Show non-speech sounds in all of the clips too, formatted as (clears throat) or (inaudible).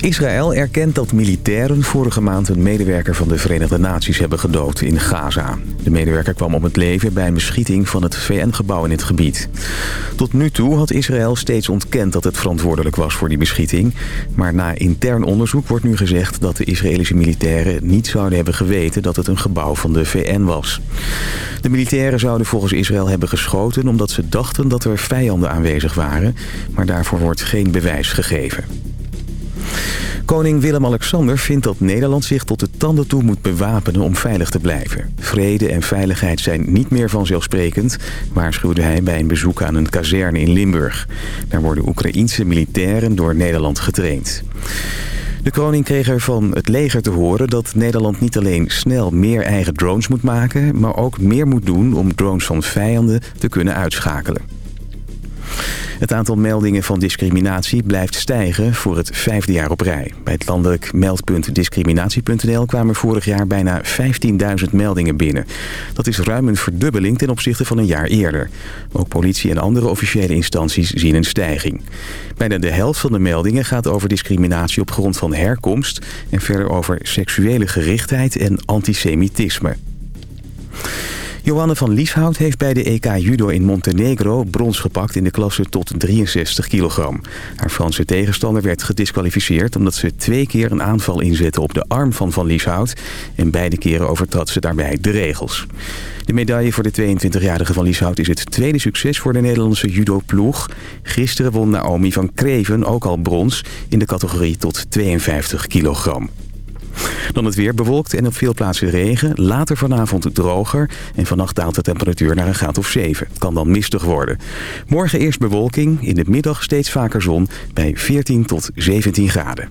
Israël erkent dat militairen vorige maand een medewerker van de Verenigde Naties hebben gedood in Gaza. De medewerker kwam om het leven bij een beschieting van het VN-gebouw in het gebied. Tot nu toe had Israël steeds ontkend dat het verantwoordelijk was voor die beschieting. Maar na intern onderzoek wordt nu gezegd dat de Israëlische militairen niet zouden hebben geweten dat het een gebouw van de VN was. De militairen zouden volgens Israël hebben geschoten omdat ze dachten dat er vijanden aanwezig waren. Maar daarvoor wordt geen bewijs gegeven. Koning Willem-Alexander vindt dat Nederland zich tot de tanden toe moet bewapenen om veilig te blijven. Vrede en veiligheid zijn niet meer vanzelfsprekend, waarschuwde hij bij een bezoek aan een kazerne in Limburg. Daar worden Oekraïense militairen door Nederland getraind. De koning kreeg er van het leger te horen dat Nederland niet alleen snel meer eigen drones moet maken... maar ook meer moet doen om drones van vijanden te kunnen uitschakelen. Het aantal meldingen van discriminatie blijft stijgen voor het vijfde jaar op rij. Bij het landelijk meldpunt discriminatie.nl kwamen vorig jaar bijna 15.000 meldingen binnen. Dat is ruim een verdubbeling ten opzichte van een jaar eerder. Ook politie en andere officiële instanties zien een stijging. Bijna de helft van de meldingen gaat over discriminatie op grond van herkomst... en verder over seksuele gerichtheid en antisemitisme. Johanne van Lieshout heeft bij de EK Judo in Montenegro brons gepakt in de klasse tot 63 kilogram. Haar Franse tegenstander werd gedisqualificeerd omdat ze twee keer een aanval inzette op de arm van Van Lieshout. En beide keren overtrad ze daarbij de regels. De medaille voor de 22-jarige Van Lieshout is het tweede succes voor de Nederlandse judo-ploeg. Gisteren won Naomi van Kreven ook al brons in de categorie tot 52 kilogram. Dan het weer bewolkt en op veel plaatsen regen. Later vanavond droger. En vannacht daalt de temperatuur naar een graad of 7. Het kan dan mistig worden. Morgen eerst bewolking. In de middag steeds vaker zon. Bij 14 tot 17 graden.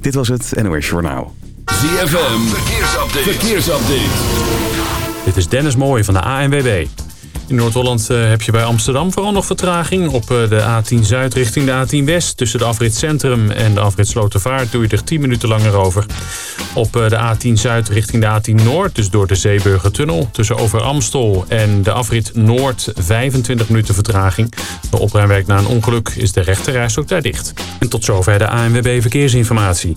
Dit was het NOS Journaal. ZFM. Verkeersupdate. Verkeersupdate. Dit is Dennis Mooij van de ANWB. In Noord-Holland eh, heb je bij Amsterdam vooral nog vertraging. Op eh, de A10 Zuid richting de A10 West. Tussen de afrit Centrum en de afrit Slotervaart doe je er 10 minuten langer over. Op eh, de A10 Zuid richting de A10 Noord. Dus door de Zeeburgertunnel. Tussen over Amstel en de afrit Noord 25 minuten vertraging. De opruimwerk na een ongeluk is de rechterreis ook daar dicht. En tot zover de ANWB Verkeersinformatie.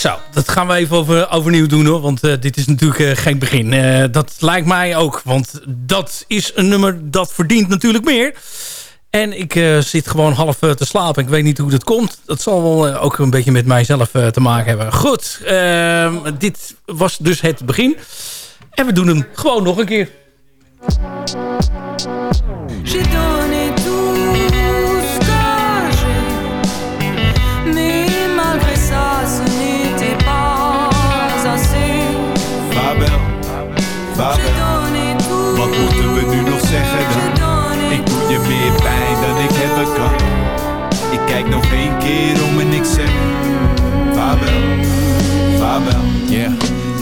Zo, dat gaan we even over, overnieuw doen hoor. Want uh, dit is natuurlijk uh, geen begin. Uh, dat lijkt mij ook. Want dat is een nummer dat verdient natuurlijk meer. En ik zit gewoon half te slapen. Ik weet niet hoe dat komt. Dat zal wel ook een beetje met mijzelf te maken hebben. Goed, ehm, dit was dus het begin. En we doen hem gewoon nog een keer.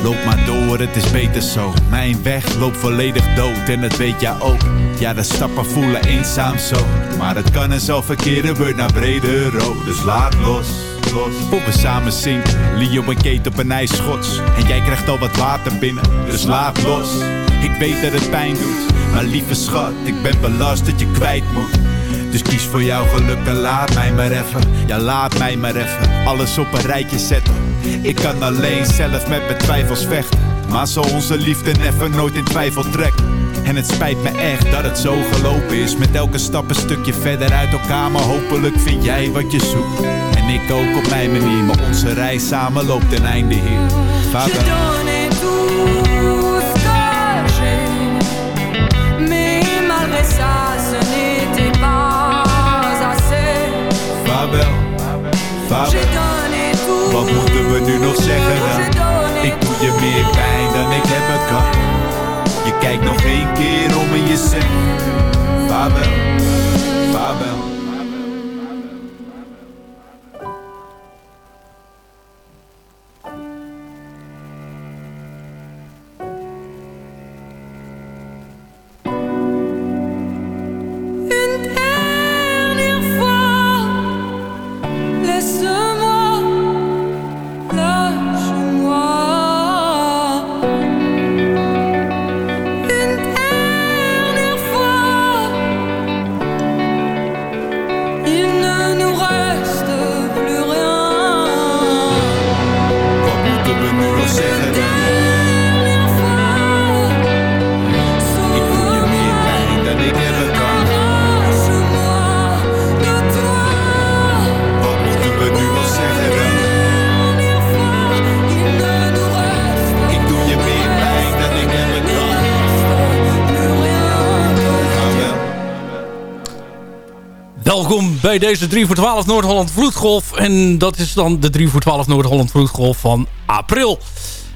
Loop maar door, het is beter zo Mijn weg loopt volledig dood en dat weet jij ook Ja, de stappen voelen eenzaam zo Maar het kan en zo verkeren, wordt naar brede rood Dus laat los los. Voor we samen zinken. Leo en Kate op een ijsschots. En jij krijgt al wat water binnen, dus laat los. Ik weet dat het pijn doet, maar lieve schat, ik ben belast dat je kwijt moet. Dus kies voor jouw geluk en laat mij maar even. Ja, laat mij maar even alles op een rijtje zetten. Ik kan alleen zelf met mijn twijfels vechten. Maar zo onze liefde never nooit in twijfel trekt. En het spijt me echt dat het zo gelopen is. Met elke stap een stukje verder uit elkaar. Maar hopelijk vind jij wat je zoekt. En ik ook op mijn manier, maar onze reis samen loopt ten einde hier. Vaarwel. Wat moeten we nu nog zeggen? Dan? Ik doe je meer pijn dan ik hebben kan Je kijkt nog één keer om en je zegt vaarwel bij deze 3 voor 12 Noord-Holland Vloedgolf. En dat is dan de 3 voor 12 Noord-Holland Vloedgolf van april.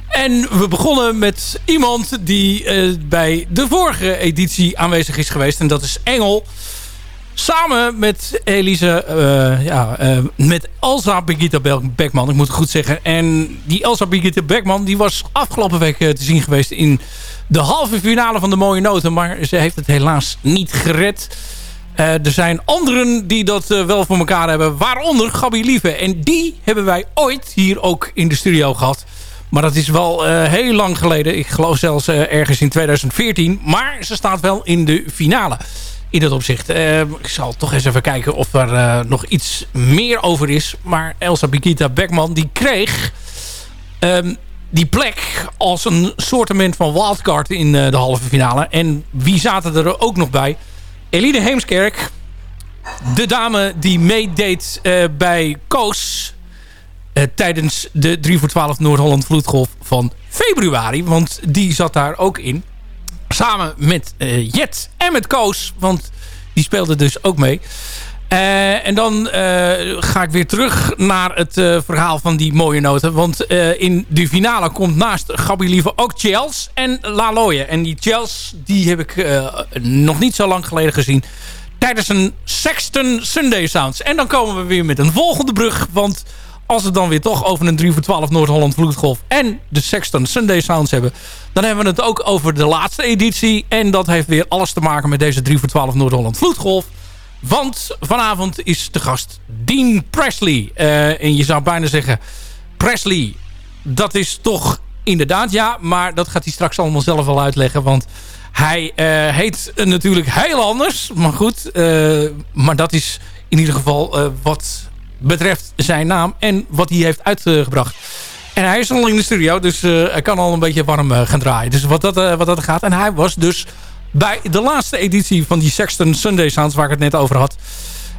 En we begonnen met iemand die uh, bij de vorige editie aanwezig is geweest. En dat is Engel. Samen met Elise, uh, ja, uh, met Elsa Birgitta Beckman, ik moet het goed zeggen. En die Elsa Birgitta Beckman, die was afgelopen week te zien geweest in de halve finale van de Mooie Noten. Maar ze heeft het helaas niet gered. Uh, er zijn anderen die dat uh, wel voor elkaar hebben. Waaronder Gabi Lieve. En die hebben wij ooit hier ook in de studio gehad. Maar dat is wel uh, heel lang geleden. Ik geloof zelfs ergens in 2014. Maar ze staat wel in de finale. In dat opzicht. ik zal toch eens even kijken of er nog iets meer over is. Maar Elsa Bikita Beckman die kreeg... Um, die plek als een soortement van wildcard in de halve finale. En wie zaten er ook nog bij? Eline Heemskerk, de dame die meedeed uh, bij Koos... Uh, tijdens de 3 voor 12 Noord-Holland Vloedgolf van februari. Want die zat daar ook in. Samen met uh, Jet en met Koos. Want die speelde dus ook mee. Uh, en dan ga ik weer terug naar het verhaal van die mooie noten. Want in de finale komt naast Gabi Lieve ook Chels en Laloye. En die Chels die heb ik nog niet zo lang geleden gezien. Tijdens een Sexton Sunday Sounds. En dan komen we weer met een volgende brug. Want als we dan weer toch over een 3 voor 12 Noord-Holland Vloedgolf... en de Sexton Sunday Sounds hebben... dan hebben we het ook over de laatste editie. En dat heeft weer alles te maken met deze 3 voor 12 Noord-Holland Vloedgolf... Want vanavond is de gast Dean Presley. Uh, en je zou bijna zeggen... Presley, dat is toch inderdaad ja. Maar dat gaat hij straks allemaal zelf wel uitleggen. Want hij uh, heet natuurlijk heel anders. Maar goed, uh, maar dat is in ieder geval wat betreft zijn naam. En wat hij heeft uitgebracht. En hij is al in de studio, dus hij kan al een beetje warm gaan draaien. Dus wat dat, wat dat gaat. En hij was dus bij de laatste editie van die Sexton Sunday Sounds... waar ik het net over had.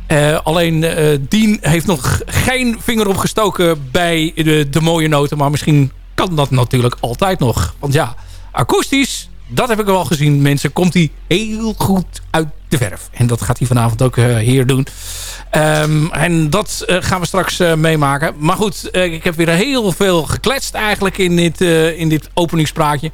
Uh, alleen uh, Dean heeft nog geen vinger opgestoken bij de, de mooie noten. Maar misschien kan dat natuurlijk altijd nog. Want ja, akoestisch, dat heb ik wel gezien. Mensen, komt hij heel goed uit de verf. En dat gaat hij vanavond ook uh, hier doen. Um, en dat gaan we straks meemaken. Maar goed, ik heb weer heel veel gekletst eigenlijk in dit, in dit openingspraatje.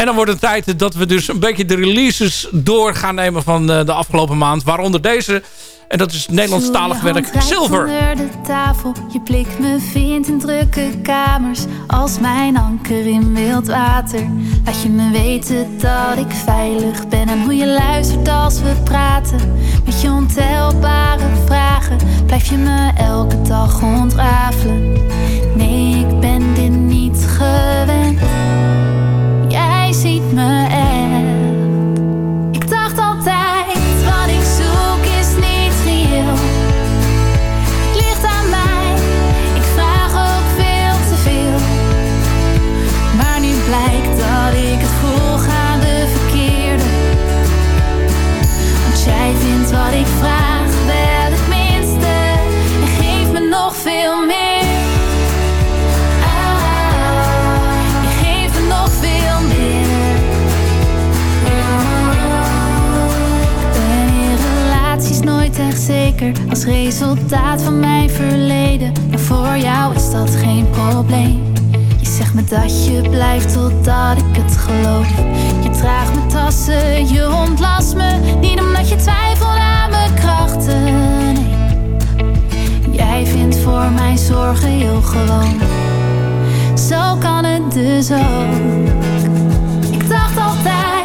En dan wordt het tijd dat we dus een beetje de releases door gaan nemen van eh, de afgelopen maand. Waaronder deze. En dat is Nederlandstalig werk Silver. Onder de tafel, je blik me vindt in drukke kamers. Als mijn anker in wild water. Laat je me weten dat ik veilig ben. En hoe je luistert als we praten. Met je ontelbare vragen. Blijf je me elke dag ontrafelen. Nee, ik ben dit niet gewend ziet als resultaat van mijn verleden. Maar voor jou is dat geen probleem. Je zegt me dat je blijft totdat ik het geloof. Je draagt mijn tassen, je ontlast me. Niet omdat je twijfelt aan mijn krachten. Nee. Jij vindt voor mijn zorgen heel gewoon. Zo kan het dus ook. Ik dacht altijd.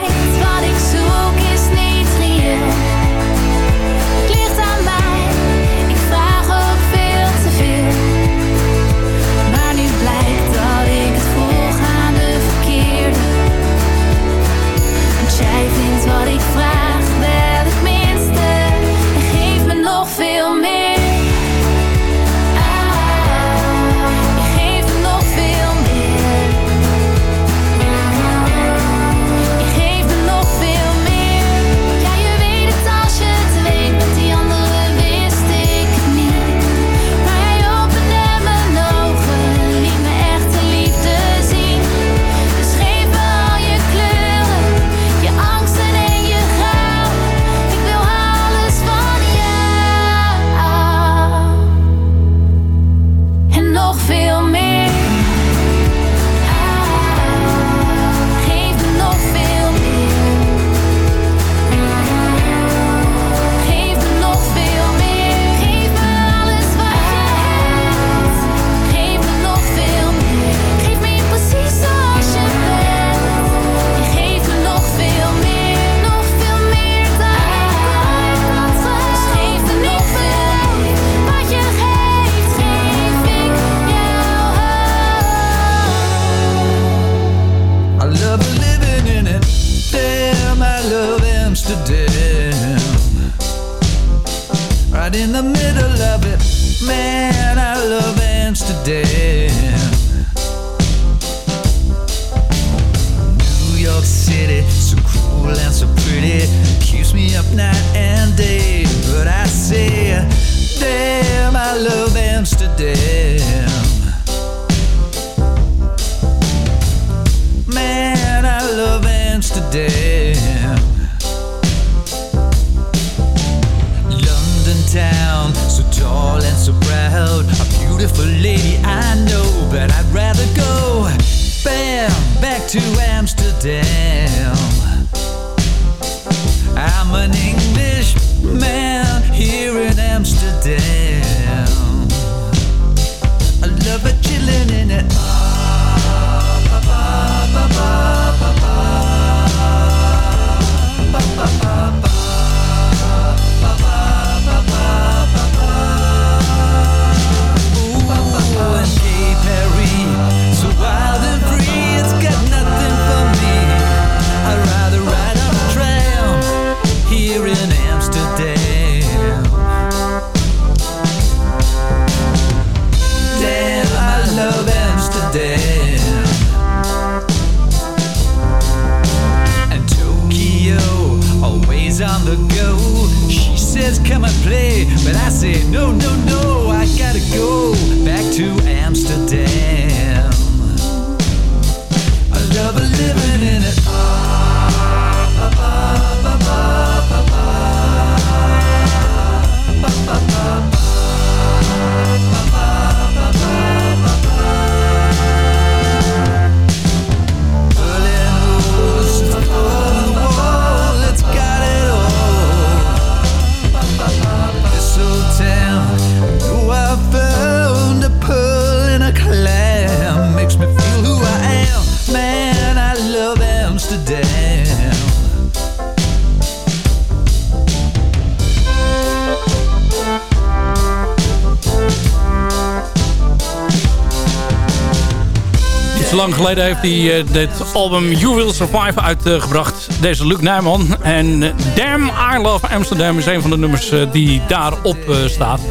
lang geleden heeft hij eh, dit album You Will Survive uitgebracht. Deze Luc Nijman. En eh, Damn I Love Amsterdam is een van de nummers eh, die daarop staat.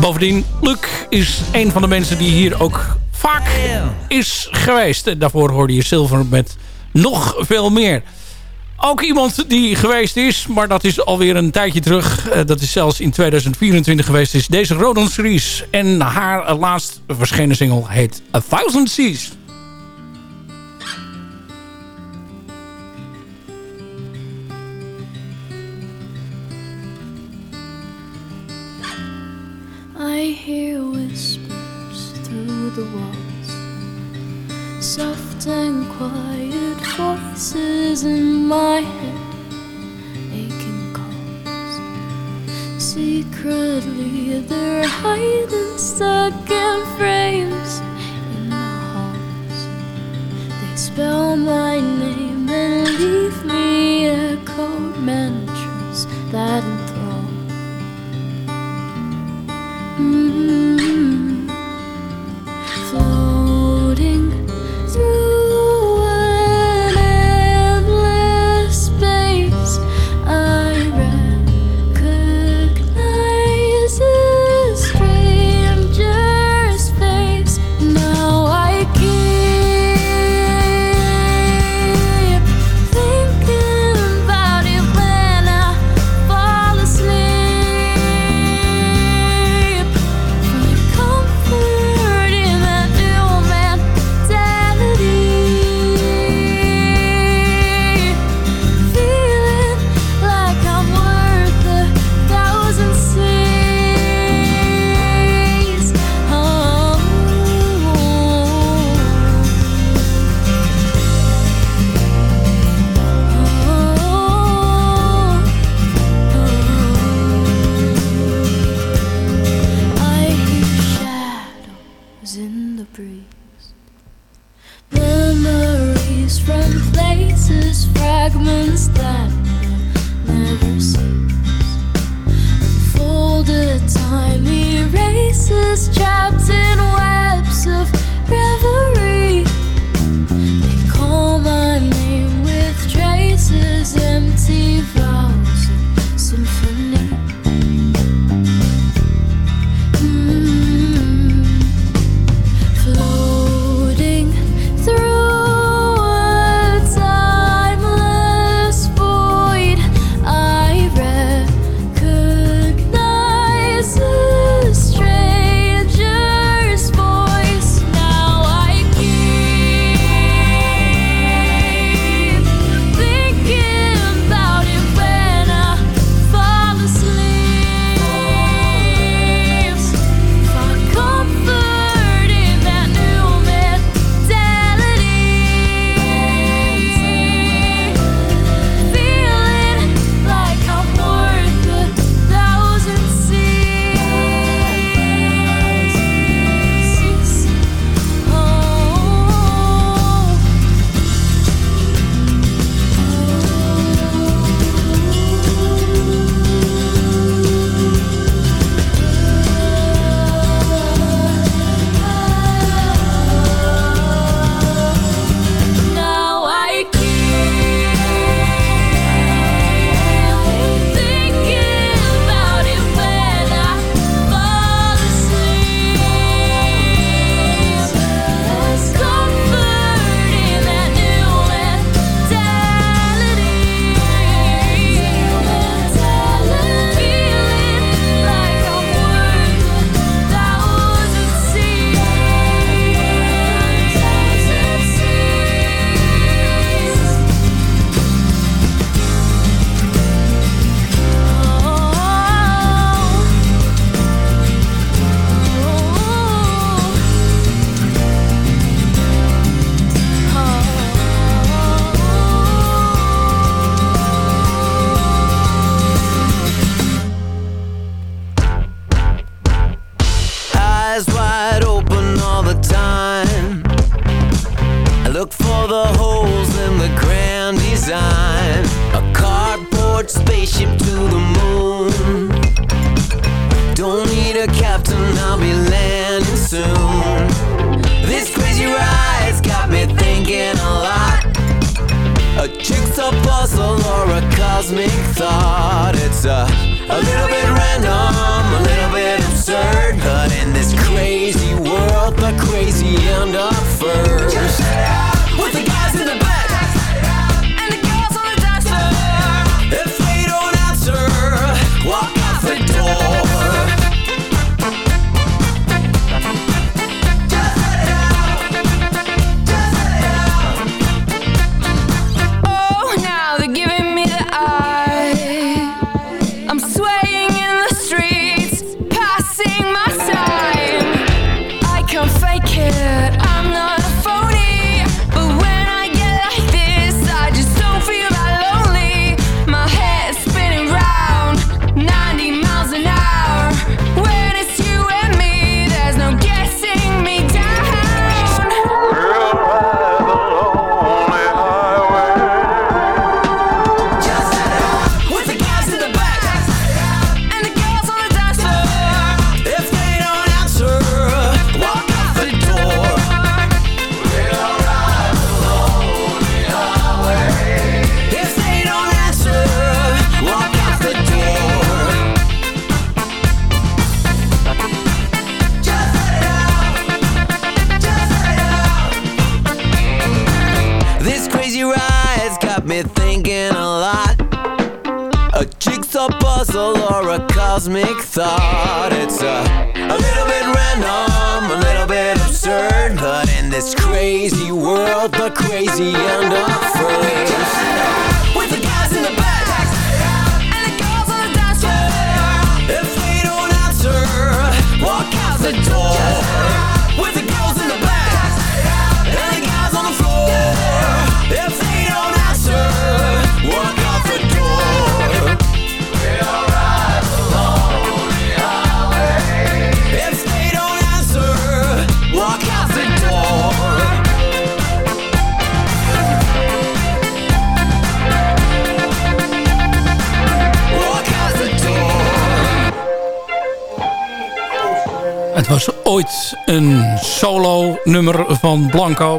Bovendien, Luc is een van de mensen die hier ook vaak is geweest. Daarvoor hoorde je Silver met nog veel meer. Ook iemand die geweest is, maar dat is alweer een tijdje terug. dat is zelfs in 2024 geweest, is deze Rodon Series. En haar laatst verschenen single heet A Thousand Seas. hear whispers through the walls, soft and quiet voices in my head, aching calls. Secretly, they're hiding stuck in frames in the halls. They spell my name and leave me echoed mantras that. fragment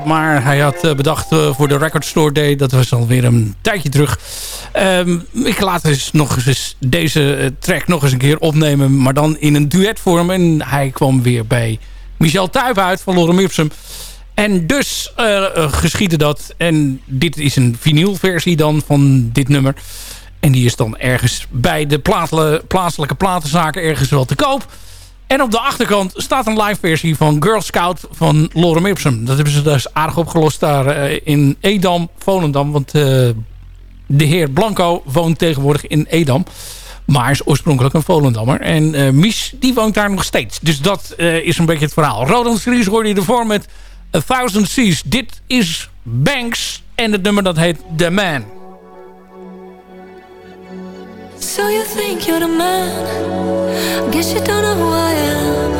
Maar hij had eh, bedacht eh, voor de Record Store Day. Dat was alweer een tijdje terug. Um, ik laat dus nog eens deze eh, track nog eens een keer opnemen. Maar dan in een duetvorm. En hij kwam weer bij Michel Tuyp uit van Lorem Ipsum. En dus uh, geschiedde dat. En dit is een vinylversie dan van dit nummer. En die is dan ergens bij de plaatselijke platenzaken ergens wel te koop. En op de achterkant staat een live versie van Girl Scout van Lorem Ipsum. Dat hebben ze dus aardig opgelost daar uh, in Edam, Volendam. Want uh, de heer Blanco woont tegenwoordig in Edam. Maar is oorspronkelijk een Volendammer. En uh, Mies, die woont daar nog steeds. Dus dat is een beetje het verhaal. Roland Series hoorde je ervoor met A Thousand Seas. Dit is Banks. En het nummer dat heet The Man. So you think you're the man. I Guess you don't know who I am.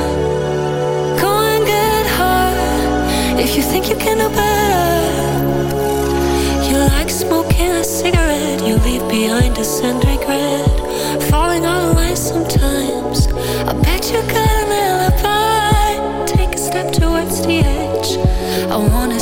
Go and get hard If you think you can do better You like smoking a cigarette. You leave behind a scent regret. Falling out of line sometimes. I bet you got an alibi. Take a step towards the edge. I wanna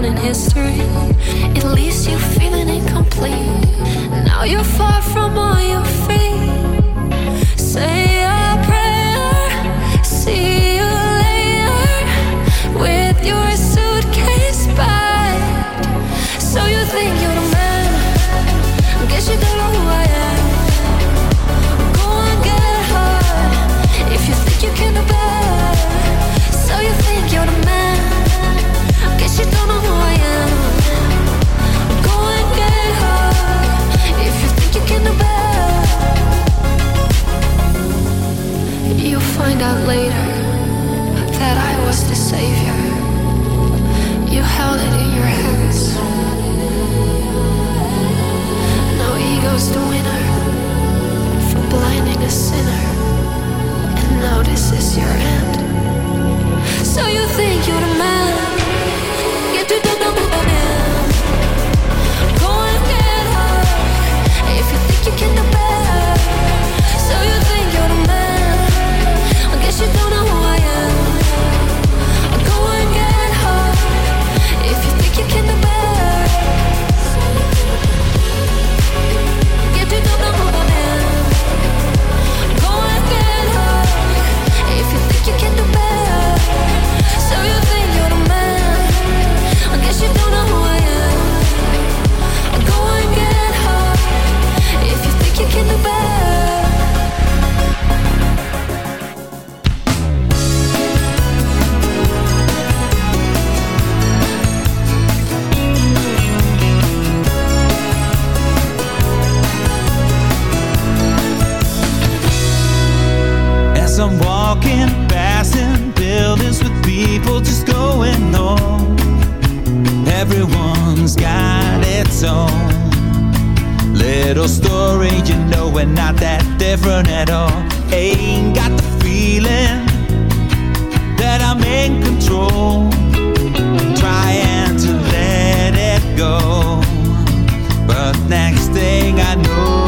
down in history. It leaves you feeling incomplete. Now you're far from all your feet. You know we're not that different at all. Ain't got the feeling that I'm in control. Trying to let it go, but next thing I know,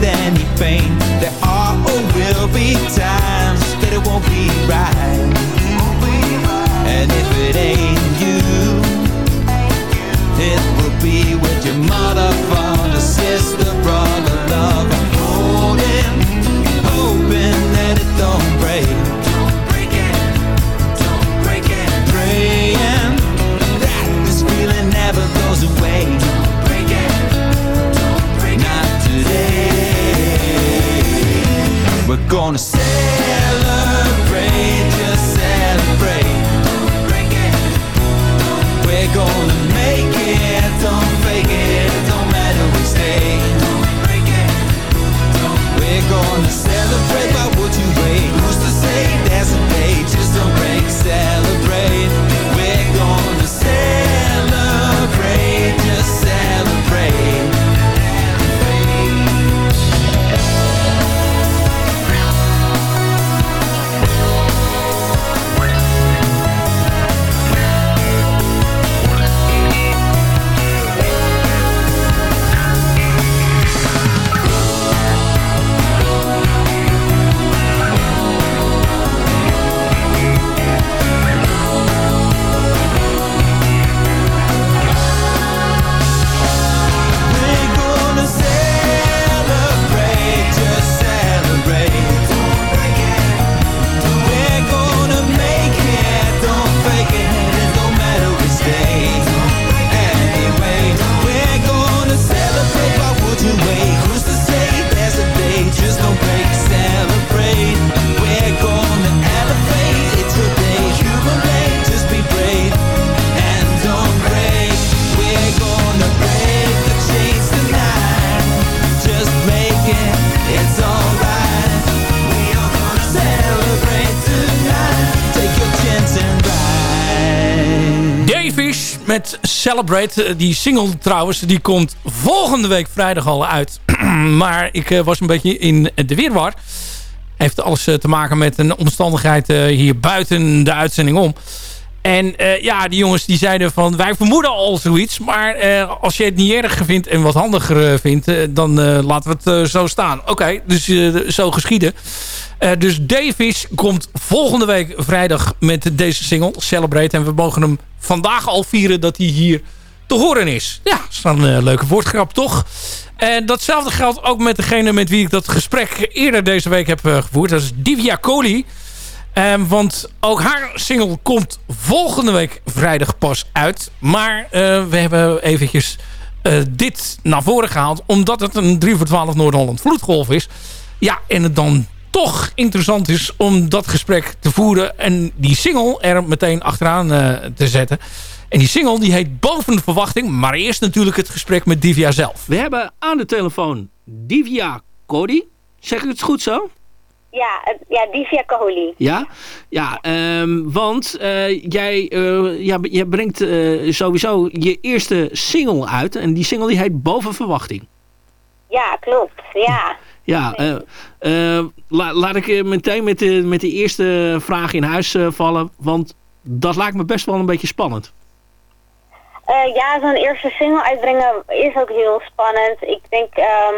detect any pain. There are or will be times that it won't be right. And if it ain't you, it will be with your mother, father, sister, brother, lover. Holding, hoping that it don't break. Praying that this feeling never goes away. Gonna celebrate, just celebrate. We're gonna make it, don't fake it, it don't matter which day. We're gonna celebrate by what you wait. Who's to say there's a day? Just don't break, celebrate. Celebrate. Eh, Die single trouwens, die komt volgende week vrijdag al uit. (clears throat) maar ik eh, was een beetje in de weerwar. Heeft alles eh, te maken met een omstandigheid hier buiten de uitzending om. En eh, ja, die jongens die zeiden van wij vermoeden al zoiets. Maar eh, als je het niet erg vindt en wat handiger eh, vindt, dan laten we het zo staan. Oké, dus zo geschieden. Dus Davis komt volgende week vrijdag met deze single, Celebrate. En we mogen hem vandaag al vieren dat hij hier te horen is. Ja, dat is dan een leuke woordgrap, toch? En datzelfde geldt ook met degene met wie ik dat gesprek eerder deze week heb gevoerd. Dat is Divya Kohli. Ehm, want ook haar single komt volgende week vrijdag pas uit. Maar eh, we hebben eventjes eh, dit naar voren gehaald. Omdat het een 3 voor 12 Noord-Holland vloedgolf is. Ja, en het dan toch interessant is om dat gesprek te voeren. En die single er meteen achteraan eh, te zetten. En die single die heet Boven de Verwachting. Maar eerst natuurlijk het gesprek met Divya zelf. We hebben aan de telefoon Divya Cody. Zeg ik het goed zo? Ja, het- ja Divya Kohli. Ja, ja ehm, want eh, jij, eh, ja, jij brengt eh, sowieso je eerste single uit. En die single die heet Boven Verwachting. Ja, klopt. Ja. Ja, eh, eh, la- laat ik eh, meteen met de, met de eerste vraag in huis eh, vallen. Want dat lijkt me best wel een beetje spannend. Eh, ja, zo'n eerste single uitbrengen is ook heel spannend. Ik denk ehm,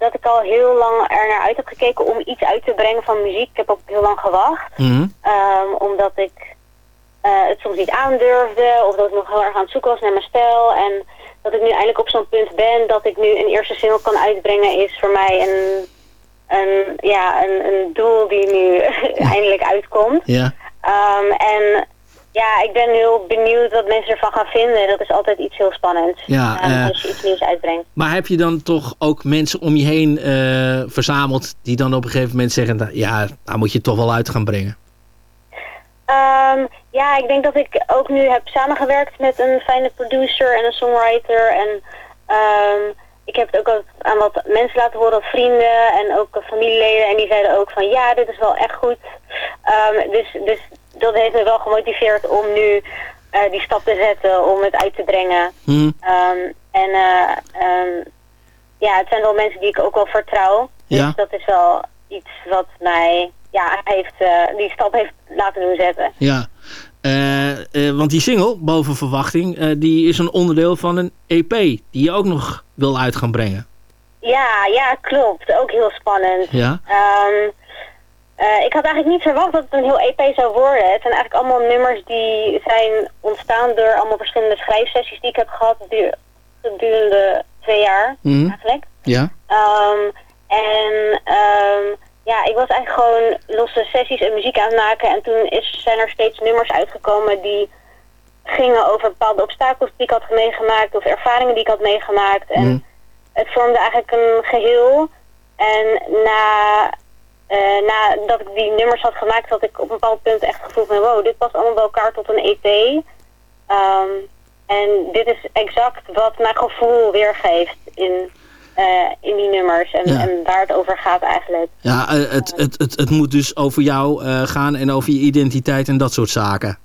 dat ik al heel lang er naar uit heb gekeken om iets uit te brengen van muziek. Ik heb ook heel lang gewacht. Mhm. Ehm, omdat ik eh, het soms niet aandurfde. Of dat ik nog heel erg aan het zoeken was naar mijn stijl. En dat ik nu eindelijk op zo'n punt ben dat ik nu een eerste single kan uitbrengen is voor mij een, een, ja, een, een doel die nu (laughs) eindelijk uitkomt. Ja. Um, en ja, ik ben heel benieuwd wat mensen ervan gaan vinden. Dat is altijd iets heel spannends. Ja, uh, als je iets nieuws uitbrengt. Maar heb je dan toch ook mensen om je heen uh, verzameld... die dan op een gegeven moment zeggen... Nou, ja, nou moet je het toch wel uit gaan brengen? Um, ja, ik denk dat ik ook nu heb samengewerkt met een fijne producer en een songwriter. En um, ik heb het ook aan wat mensen laten horen, vrienden en ook familieleden. En die zeiden ook van ja, dit is wel echt goed. Um, dus, dus dat heeft me wel gemotiveerd om nu uh, die stap te zetten om het uit te brengen. Hmm. Um, en uh, um, ja, het zijn wel mensen die ik ook wel vertrouw. Ja. Dus dat is wel iets wat mij ja, heeft, uh, die stap heeft laten doen zetten. Ja. Uh, want die single, Boven Verwachting, die is een onderdeel van een EP die je ook nog wil uit gaan brengen. Ja, ja, klopt. Ook heel spannend. Ja. Um, uh, ik had eigenlijk niet verwacht dat het een heel EP zou worden. Het zijn eigenlijk allemaal nummers die zijn ontstaan door allemaal verschillende schrijfsessies die ik heb gehad gedurende twee jaar mm -hmm. eigenlijk. Ja. Um, en um, ja, ik was eigenlijk gewoon losse sessies en muziek aan het maken. En toen is, zijn er steeds nummers uitgekomen die gingen over bepaalde obstakels die ik had meegemaakt. Of ervaringen die ik had meegemaakt. En mm. het vormde eigenlijk een geheel. En na, uh, nadat ik die nummers had gemaakt, had ik op een bepaald punt echt gevoeld van wow, dit past allemaal bij elkaar tot een EP. Um, en dit is exact wat mijn gevoel weergeeft in in die nummers en, ja. en, waar het over gaat eigenlijk. Ja, uh, het, het, het, het moet dus over jou uh, gaan en over je identiteit en dat soort zaken.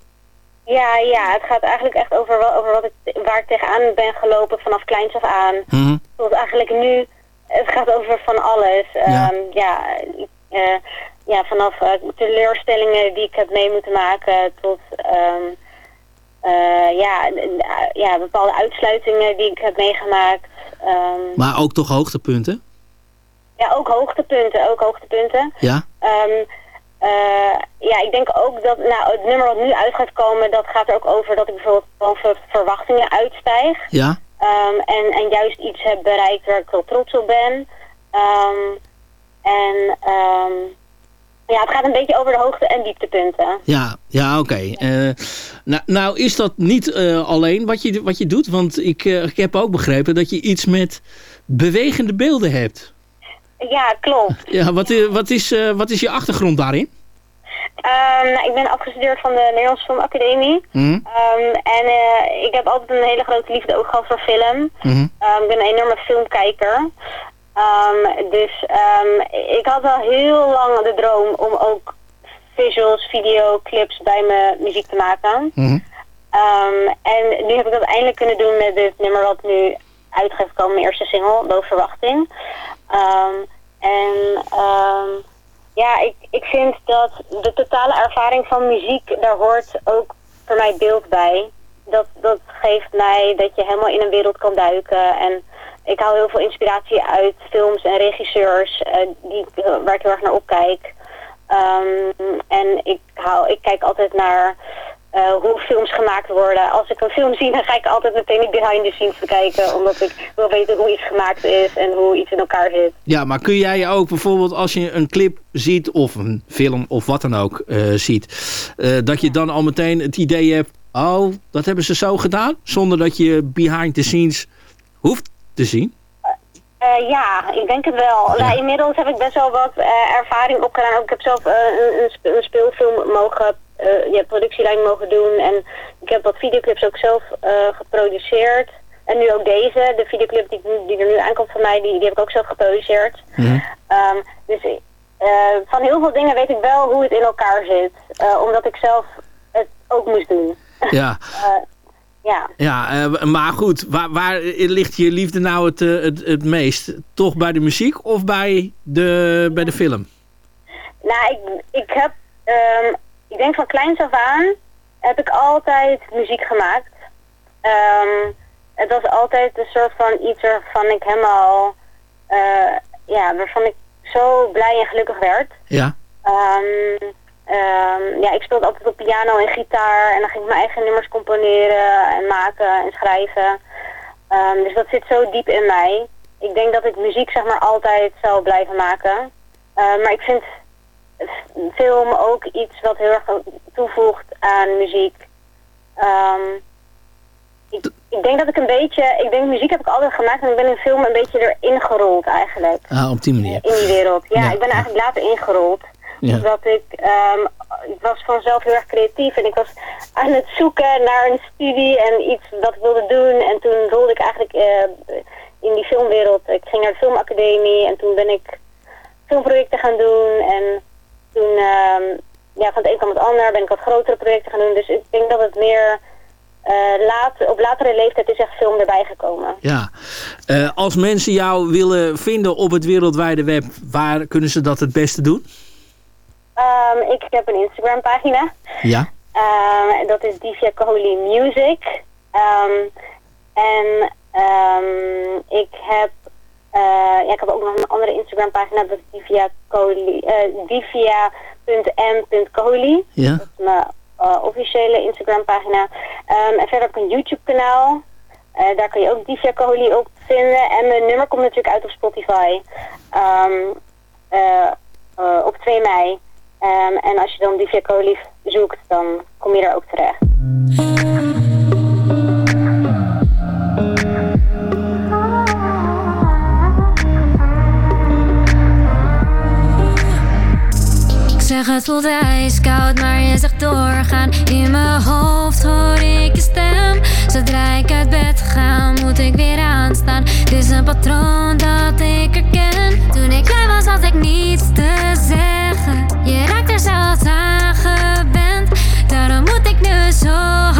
Ja, ja, het gaat eigenlijk echt over, wel, over wat ik, waar ik tegenaan ben gelopen vanaf kleins af aan. Mm -hmm. Tot eigenlijk nu, het gaat over van alles. Ja, um, ja, ja vanaf teleurstellingen die ik heb mee moeten maken tot... Um, uh, ja, ja, bepaalde uitsluitingen die ik heb meegemaakt. Um, maar ook toch hoogtepunten? Ja, ook hoogtepunten, ook hoogtepunten. Ja? Um, uh, ja, ik denk ook dat, nou, het nummer wat nu uit gaat komen, dat gaat er ook over dat ik bijvoorbeeld boven verwachtingen uitstijg. Ja? Um, en, en juist iets heb bereikt waar ik wel trots op ben. En... Ja, het gaat een beetje over de hoogte- en dieptepunten. Ja, ja oké. Okay. Uh, nou, nou is dat niet uh, alleen wat je, wat je doet. Want ik, uh, ik heb ook begrepen dat je iets met bewegende beelden hebt. Ja, klopt. (laughs) Ja, wat, wat, is, wat is je achtergrond daarin? Um, nou, ik ben afgestudeerd van de Nederlandse Filmacademie. Mm. Um, en ik heb altijd een hele grote liefde ook gehad voor film. Mm. Um, ik ben een enorme filmkijker. Um, dus um, ik had al heel lang de droom om ook visuals, videoclips bij mijn muziek te maken. Mm. Um, en nu heb ik dat eindelijk kunnen doen met dit nummer wat nu uit gaat komen, mijn eerste single, Boven Verwachting. en ja, ik, ik vind dat de totale ervaring van muziek, daar hoort ook voor mij beeld bij. Dat, dat geeft mij dat je helemaal in een wereld kan duiken en ik haal heel veel inspiratie uit films en regisseurs uh, die, waar ik heel erg naar opkijk. Um, en ik, hou, ik kijk altijd naar uh, hoe films gemaakt worden. Als ik een film zie, dan ga ik altijd meteen die behind the scenes bekijken. Omdat ik wil weten hoe iets gemaakt is en hoe iets in elkaar zit. Ja, maar kun jij ook bijvoorbeeld als je een clip ziet of een film of wat dan ook ziet. dat je dan al meteen het idee hebt, oh, dat hebben ze zo gedaan. Zonder dat je behind the scenes hoeft te zien? Uh, ja, ik denk het wel. Ja. Nou, inmiddels heb ik best wel wat uh, ervaring opgedaan. Ik heb zelf uh, een, een, speelfilm mogen, ja, productielijn mogen doen. En ik heb wat videoclips ook zelf geproduceerd. En nu ook deze, de videoclip die, die er nu aankomt van mij, die, die heb ik ook zelf geproduceerd. Mm -hmm. um, dus van heel veel dingen weet ik wel hoe het in elkaar zit. omdat ik zelf het ook moest doen. Ja. (laughs) Ja, ja uh, maar goed, waar, waar, ligt je liefde nou het, uh, het, het meest? Toch bij de muziek of bij de, bij de film? Nou, ik, ik heb, um, ik denk van kleins af aan heb ik altijd muziek gemaakt. Um, het was altijd een soort van iets waarvan ik helemaal, uh, ja, waarvan ik zo blij en gelukkig werd. Ja. Um, ehm, ja, ik speelde altijd op piano en gitaar. En dan ging ik mijn eigen nummers componeren en maken en schrijven. Ehm, dus dat zit zo diep in mij. Ik denk dat ik muziek zeg maar altijd zal blijven maken. Ehm, maar ik vind film ook iets wat heel erg toevoegt aan muziek. Um, ik, ik, denk dat ik een beetje, ik denk muziek heb ik altijd gemaakt en ik ben in film een beetje erin gerold eigenlijk. Ah, op die manier. In die wereld. Ja, ik ben eigenlijk later ingerold. Ja. Dat ik, um, ik was vanzelf heel erg creatief en ik was aan het zoeken naar een studie en iets wat ik wilde doen. En toen rolde ik eigenlijk uh, in die filmwereld. Ik ging naar de filmacademie en toen ben ik filmprojecten gaan doen. En toen, um, ja, van het een kwam het ander, ben ik wat grotere projecten gaan doen. Dus ik denk dat het meer uh, laat, op latere leeftijd is echt film erbij gekomen. Ja. Uh, als mensen jou willen vinden op het wereldwijde web, waar kunnen ze dat het beste doen? Um, ik heb een Instagram pagina. Ja. Um, dat is Divya Kohli Music. Um, en ik heb uh, ja, ik heb ook nog een andere Instagram pagina, dat is Divya Kohli, uh, divya.m.kohli. Ja. Dat is mijn uh, officiële Instagram pagina. En verder heb ik een YouTube kanaal. Uh, daar kun je ook Divya Kohli op vinden. En mijn nummer komt natuurlijk uit op Spotify. Um, uh, op 2 mei. Um, en als je dan Divya Kohli zoekt, dan kom je daar ook terecht. zeg het voelt ijskoud, maar je zegt doorgaan. In mijn hoofd hoor ik je stem. Zodra ik uit bed ga, moet ik weer aanstaan. Het is een patroon dat ik herken. Toen ik klein was had ik niets te zeggen Je raakt er zelfs aan gewend Daarom moet ik nu zo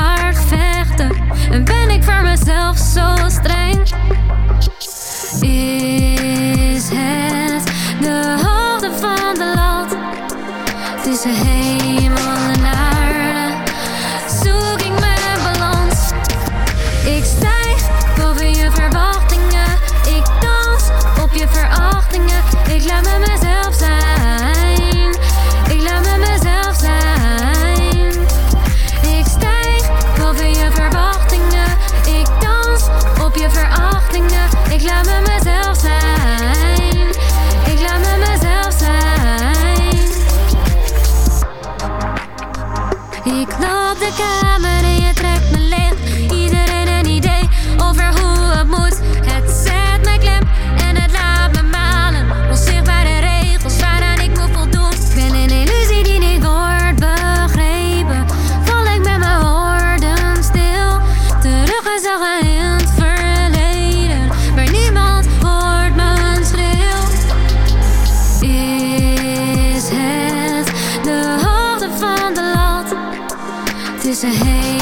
hard vechten En ben ik voor mezelf zo streng Is het de hoogte van de lat tussen hemel en aarde zoek ik mijn balans. Ik stijg boven je verwachtingen. Ik dans op je verachtingen. Ik laat me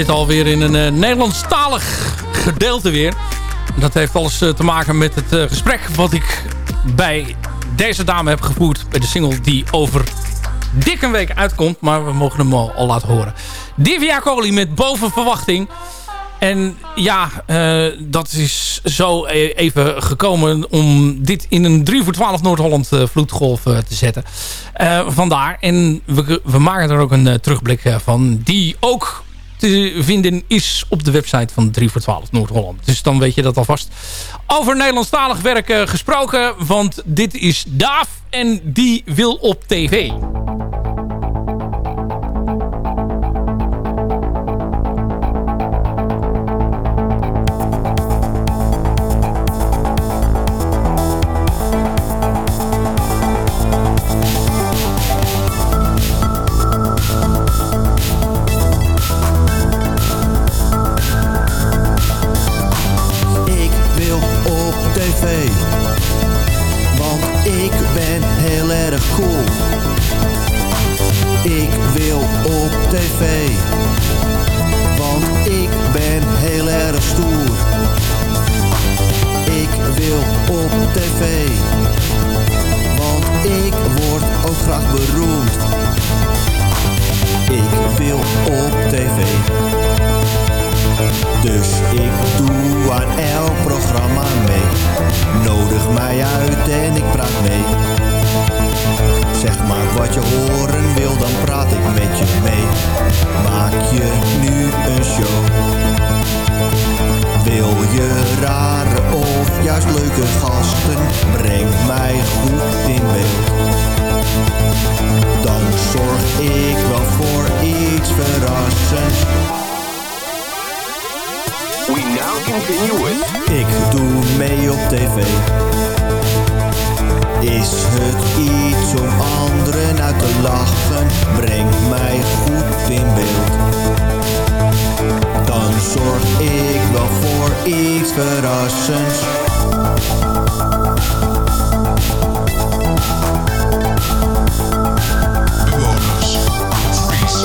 zitten alweer in een uh, Nederlandstalig gedeelte weer. Dat heeft alles uh, te maken met het uh, gesprek wat ik bij deze dame heb gevoerd. Bij de single die over dik een week uitkomt. Maar we mogen hem al, al laten horen. Divya Kohli met Boven Verwachting. En ja, dat is zo even gekomen om dit in een 3 voor 12 Noord-Holland vloedgolf te zetten. vandaar. En we, we, maken er ook een terugblik van. Die ook te vinden is op de website van 3 voor 12 Noord-Holland. Dus dan weet je dat alvast. Over Nederlandstalig werk gesproken. Want dit is Daaf en die wil op tv. Ik wil op tv, want ik ben heel erg stoer. Ik wil op tv, want ik word ook graag beroemd. Ik wil op tv, dus ik doe aan elk programma mee. Nodig mij uit en ik praat mee. Zeg maar wat je horen wil, dan praat ik met je mee. Maak je nu een show. Wil je rare of juist leuke gasten? Breng mij goed in beeld. Dan zorg ik wel voor iets verrassends. We now continue with Ik doe mee op tv. Is het iets om anderen uit te lachen? Breng mij goed in beeld. Dan zorg ik wel voor iets verrassends.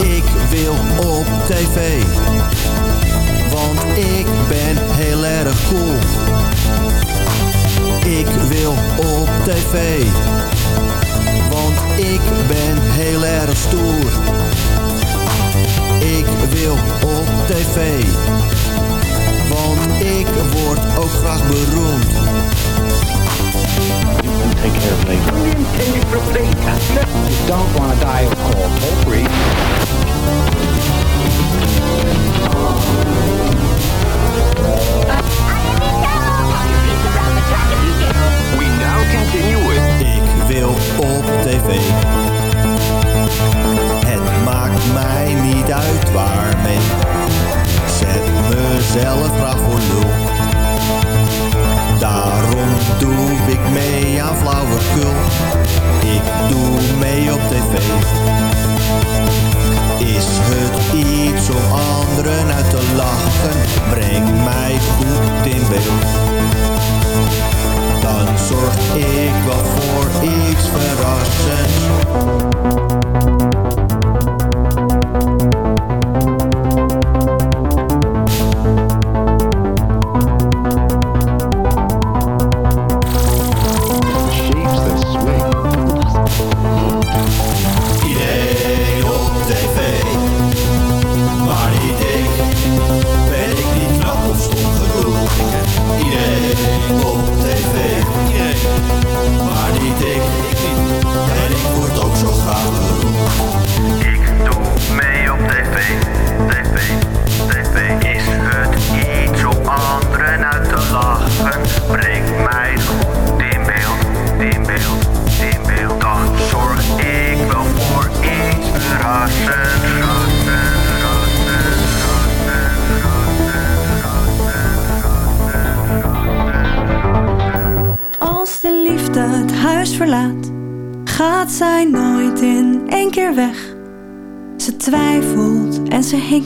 Ik wil op tv, want ik ben heel erg cool. Ik wil op tv, want ik ben heel erg stoer. Ik wil op tv, want ik word ook graag beroemd. take care of later. You don't want to die of cold. Hopefully. We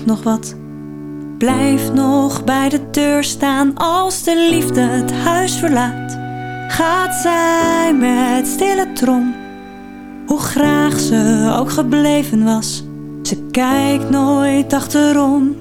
nog wat. Blijft nog bij de deur staan als de liefde het huis verlaat. Gaat zij met stille trom, hoe graag ze ook gebleven was. Ze kijkt nooit achterom.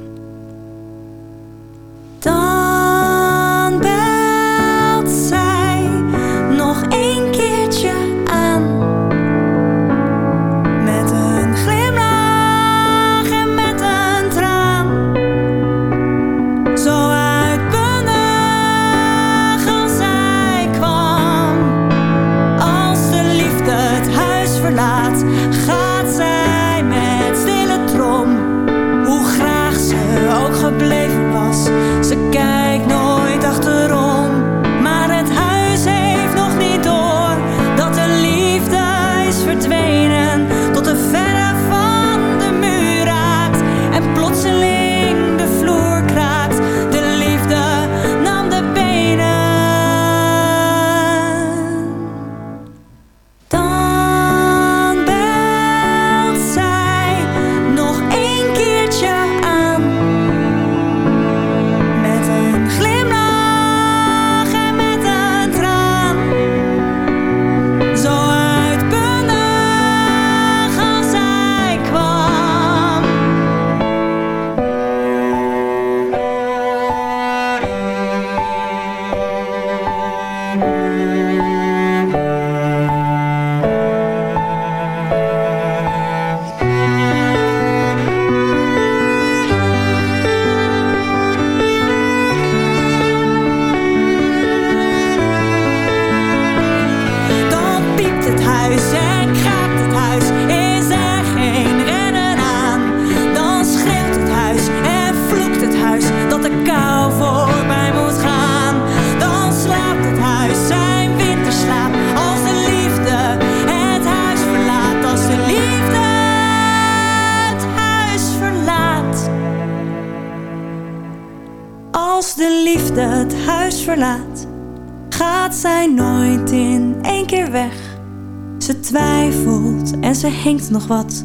Verlaat, gaat zij nooit in één keer weg. Ze twijfelt en ze hinkt nog wat,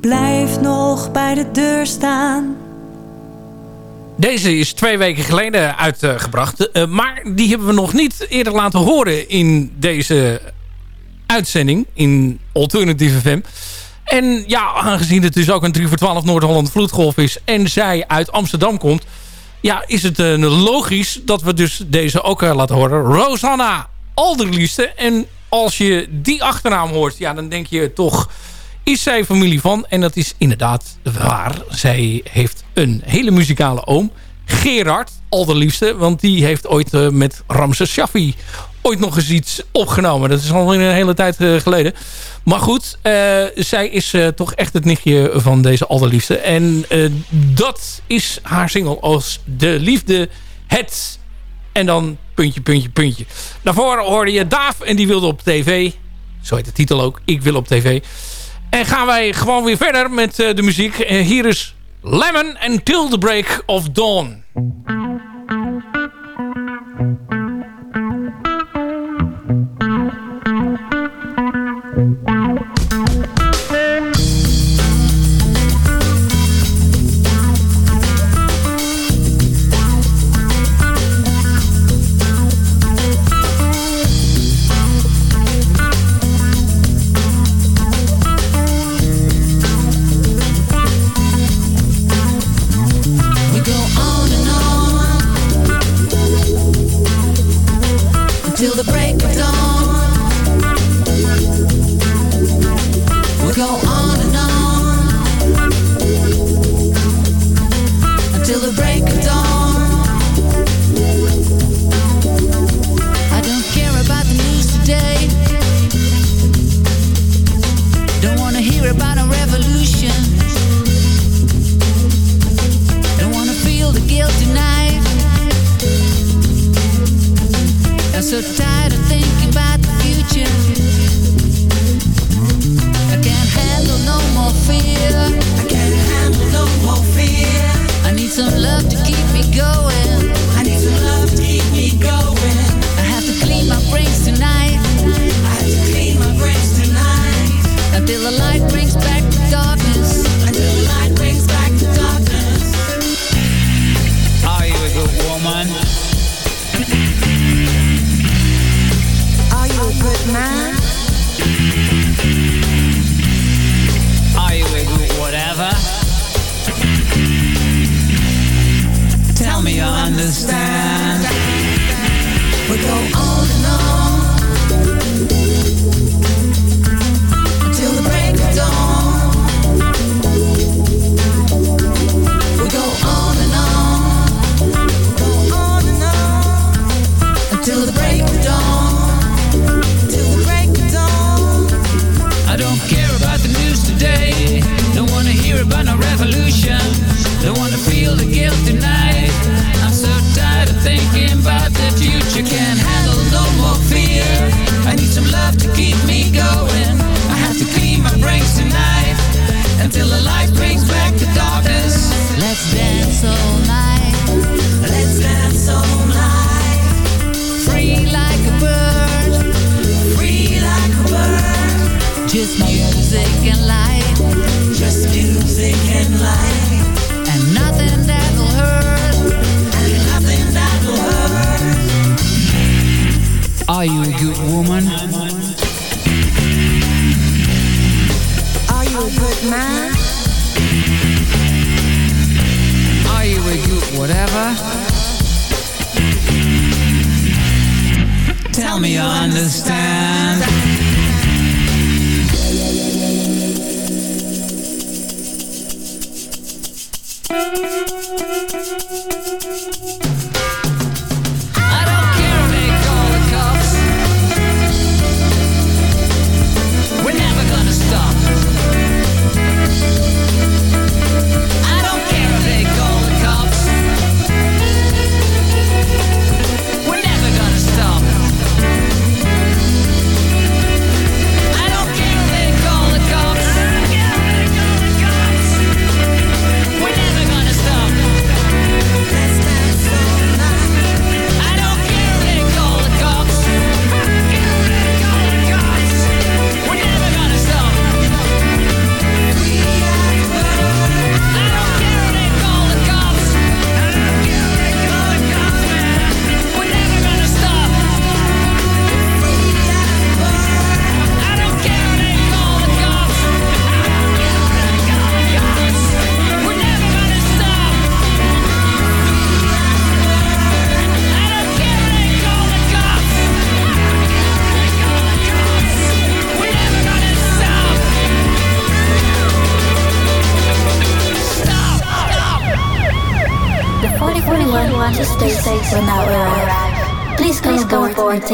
blijft nog bij de deur staan. Deze is twee weken geleden uitgebracht. Uh, maar die hebben we nog niet eerder laten horen in deze uitzending. In Alternative FM. En ja, aangezien het dus ook een 3 voor 12 Noord-Holland vloedgolf is... en zij uit Amsterdam komt... ja, is het uh, logisch dat we dus deze ook uh, laten horen. Rosanna Alderliefste. En als je die achternaam hoort... ja, dan denk je toch... is zij familie van? En dat is inderdaad waar. Zij heeft een hele muzikale oom. Gerard Alderliefste. Want die heeft ooit uh, met Ramses Shaffi ooit nog eens iets opgenomen. Dat is al een hele tijd uh, geleden. Maar goed, uh, zij is uh, toch echt het nichtje van deze allerliefste. En dat is haar single als De Liefde, Het... En dan puntje, puntje, puntje. Daarvoor hoorde je Daaf en die wilde op tv. Zo heet de titel ook. Ik wil op tv. En gaan wij gewoon weer verder met de muziek. hier is Lemon Until the Break of Dawn. About the future. Can't handle no more fear. I need some love to keep me going. I have to clean my brains tonight until the light Tell me you understand.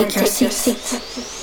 Take your seats.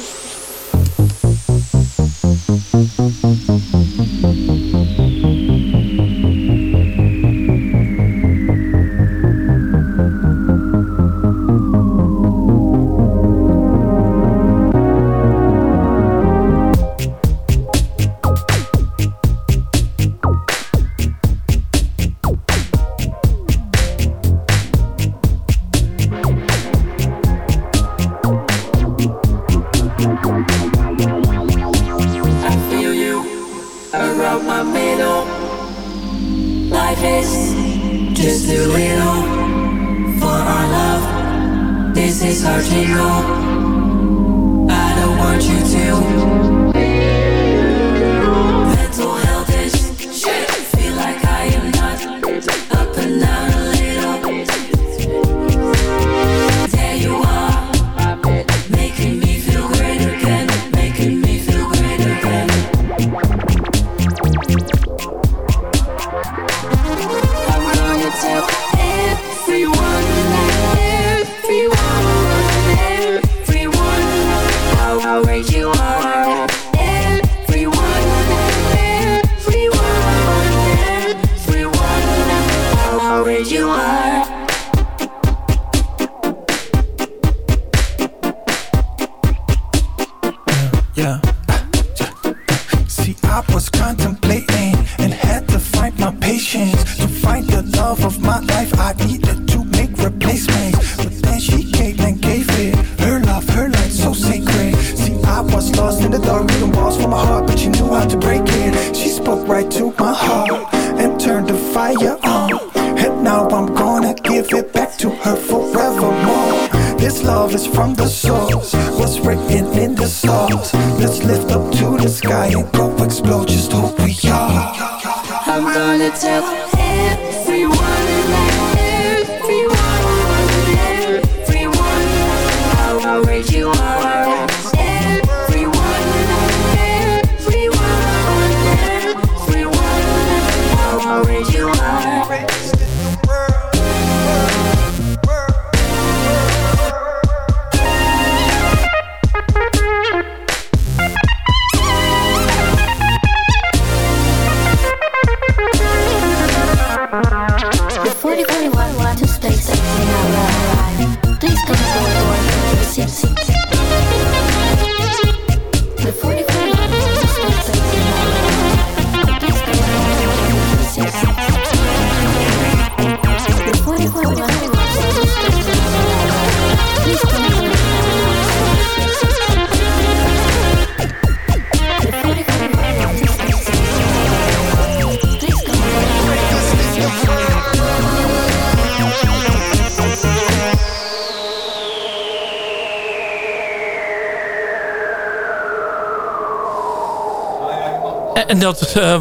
Yeah. See, I was contemplating and had to find my patience to find the love of my life. I needed to make replacements, but then she came and gave it. Her love, her light, so sacred. See, I was lost in the dark, reading walls from my heart, but she knew how to break it. She spoke right to my heart and turned the fire on. And now I'm gonna give it back to her forevermore. This love is from the source,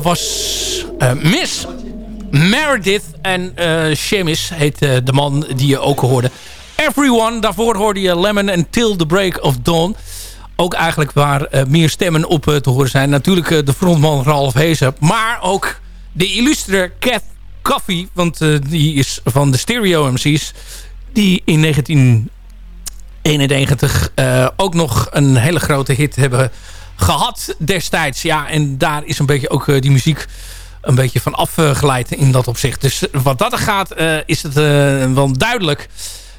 was eh, Miss Meredith. En Seamus heet eh, de man die je ook hoorde. Everyone, daarvoor hoorde je Lemon en Till the Break of Dawn. Ook eigenlijk waar meer stemmen op te horen zijn. Natuurlijk de frontman Ralph Hezen. Maar ook de illustre Kath Coffee. Want die is van de Stereo MC's. Die in 1991 eh, ook nog een hele grote hit hebben gehad destijds. Ja, en daar is een beetje ook eh, die muziek een beetje van afgeleid in dat opzicht. Dus wat dat er gaat, eh, is het eh, wel duidelijk.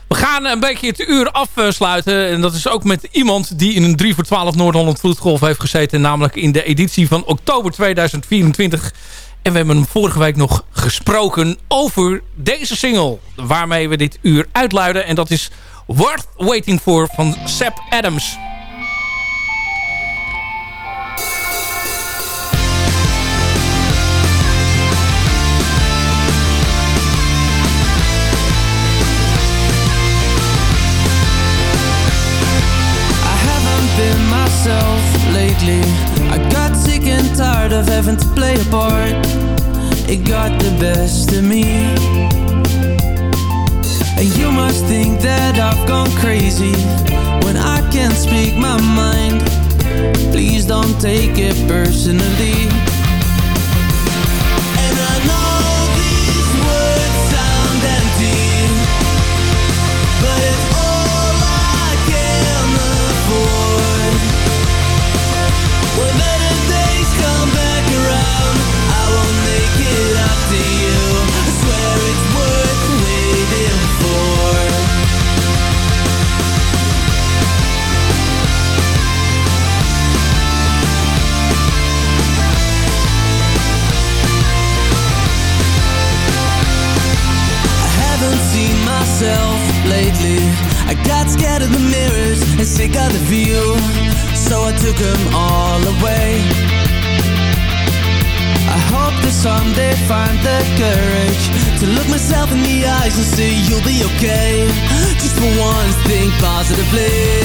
We gaan een beetje het uur afsluiten. En dat is ook met iemand die in een 3 voor 12 Noord-Holland Vloedgolf heeft gezeten. Namelijk in de editie van oktober 2024. En we hebben hem vorige week nog gesproken over deze single. Waarmee we dit uur uitluiden. En dat is Worth Waiting For van Seb Adams. I got sick and tired of having to play a part. It got the best of me. And you must think that I've gone crazy when I can't speak my mind. Please don't take it personally. okay Just for once, think positively.